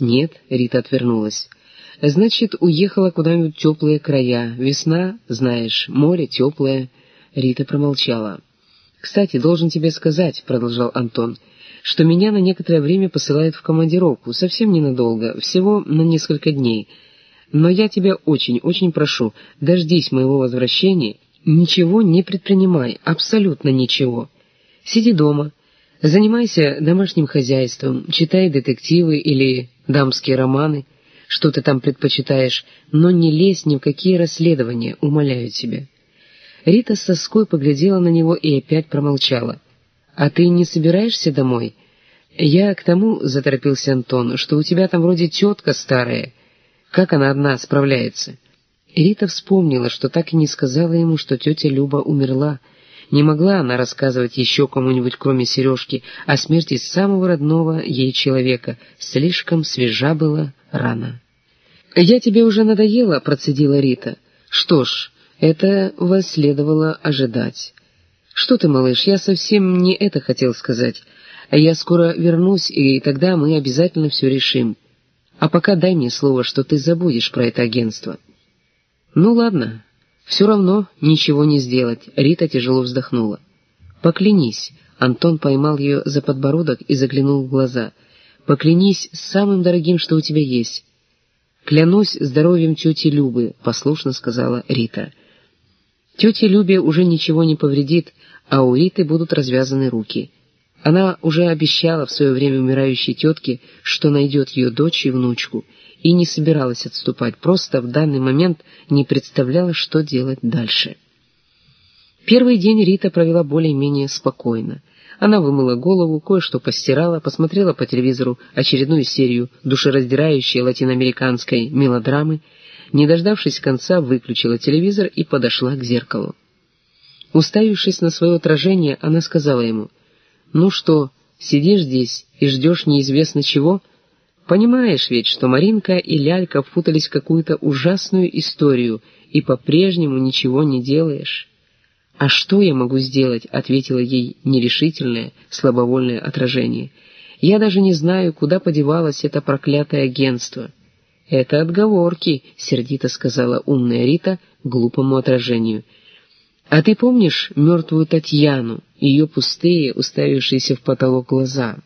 «Нет», — Рита отвернулась. «Значит, уехала куда-нибудь теплые края. Весна, знаешь, море теплое». Рита промолчала. «Кстати, должен тебе сказать», — продолжал Антон, — «что меня на некоторое время посылают в командировку, совсем ненадолго, всего на несколько дней. Но я тебя очень-очень прошу, дождись моего возвращения, ничего не предпринимай, абсолютно ничего. Сиди дома, занимайся домашним хозяйством, читай детективы или дамские романы, что ты там предпочитаешь, но не лезь ни в какие расследования, умоляю тебя». Рита с тоской поглядела на него и опять промолчала. «А ты не собираешься домой?» «Я к тому», — заторопился Антон, — «что у тебя там вроде тетка старая. Как она одна справляется?» Рита вспомнила, что так и не сказала ему, что тетя Люба умерла. Не могла она рассказывать еще кому-нибудь, кроме Сережки, о смерти самого родного ей человека. Слишком свежа была рана. «Я тебе уже надоела», — процедила Рита. «Что ж, это вас следовало ожидать. «Что ты, малыш, я совсем не это хотел сказать. Я скоро вернусь, и тогда мы обязательно все решим. А пока дай мне слово, что ты забудешь про это агентство». «Ну ладно, все равно ничего не сделать», — Рита тяжело вздохнула. «Поклянись», — Антон поймал ее за подбородок и заглянул в глаза. «Поклянись самым дорогим, что у тебя есть». «Клянусь здоровьем тети Любы», — послушно сказала Рита. Тете Любе уже ничего не повредит, а у Риты будут развязаны руки. Она уже обещала в свое время умирающей тетке, что найдет ее дочь и внучку, и не собиралась отступать, просто в данный момент не представляла, что делать дальше. Первый день Рита провела более-менее спокойно. Она вымыла голову, кое-что постирала, посмотрела по телевизору очередную серию душераздирающей латиноамериканской мелодрамы не дождавшись конца, выключила телевизор и подошла к зеркалу. Уставившись на свое отражение, она сказала ему, «Ну что, сидишь здесь и ждешь неизвестно чего? Понимаешь ведь, что Маринка и Лялька впутались в какую-то ужасную историю, и по-прежнему ничего не делаешь». «А что я могу сделать?» — ответило ей нерешительное, слабовольное отражение. «Я даже не знаю, куда подевалось это проклятое агентство». «Это отговорки», — сердито сказала умная Рита глупому отражению. «А ты помнишь мертвую Татьяну, ее пустые, уставившиеся в потолок глаза?»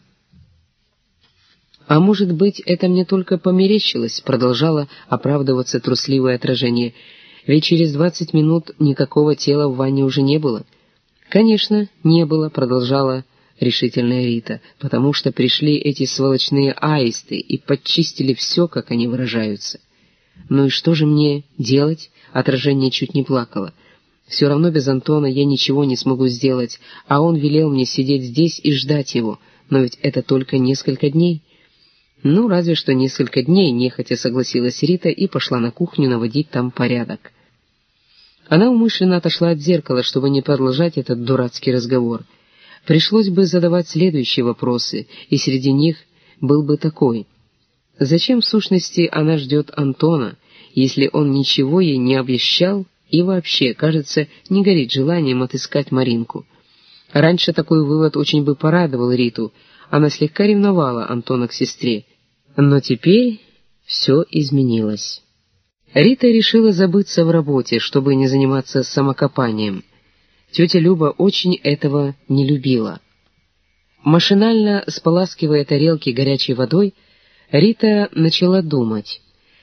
«А может быть, это мне только померещилось», — продолжала оправдываться трусливое отражение. «Ведь через двадцать минут никакого тела в ванне уже не было». «Конечно, не было», — продолжала — решительная Рита, потому что пришли эти сволочные аисты и подчистили все, как они выражаются. «Ну и что же мне делать?» — отражение чуть не плакало. «Все равно без Антона я ничего не смогу сделать, а он велел мне сидеть здесь и ждать его, но ведь это только несколько дней». «Ну, разве что несколько дней», — нехотя согласилась Рита и пошла на кухню наводить там порядок. Она умышленно отошла от зеркала, чтобы не продолжать этот дурацкий разговор — Пришлось бы задавать следующие вопросы, и среди них был бы такой. Зачем, в сущности, она ждет Антона, если он ничего ей не обещал и вообще, кажется, не горит желанием отыскать Маринку? Раньше такой вывод очень бы порадовал Риту, она слегка ревновала Антона к сестре. Но теперь все изменилось. Рита решила забыться в работе, чтобы не заниматься самокопанием. Тетя Люба очень этого не любила. Машинально споласкивая тарелки горячей водой, Рита начала думать.